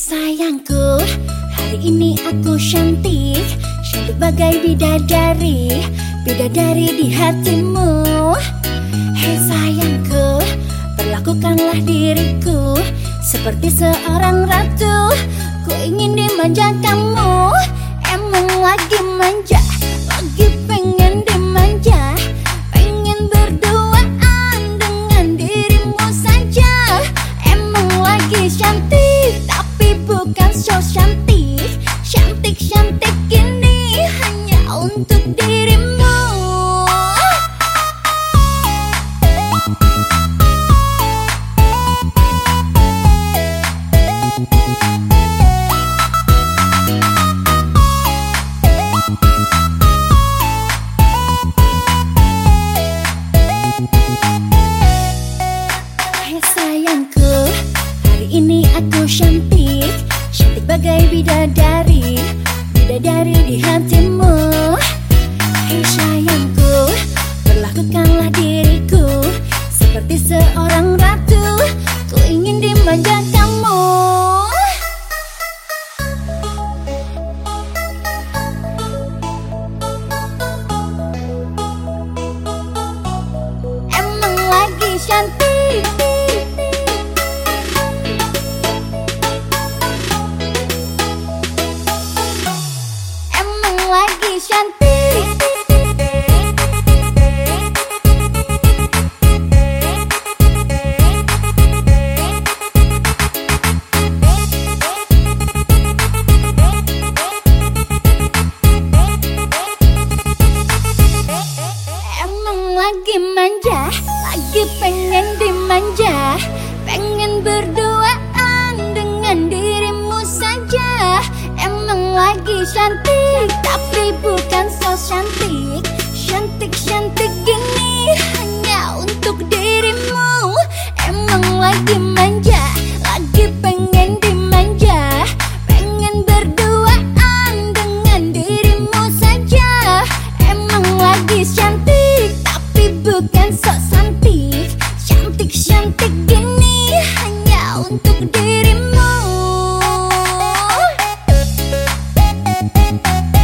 sayangku, hari ini aku cantik Cantik bagai bidadari Bidadari di hatimu. Hei sayangku, perlakukanlah diriku Seperti seorang ratu. Ku ingin dimanja kamu Emang lagi manja Lagi pengen dimanja. Pengen berduaan dengan dirimu saja Emang lagi cantik so cantik Cantik-cantik ini Hanya untuk dirimu. Hei sayangku, hari ini aku cantik Cantik bagai bidadari Bidadari di hatimu. Hei sayangku, perlakukanlah diriku Seperti seorang ratu. Ku ingin dimanja kamu. Emang lagi cantik Lagi cantik lagi manja, lagi pengen dimanja. Pengen berduaan cantik, tapi bukan so cantik Thank you.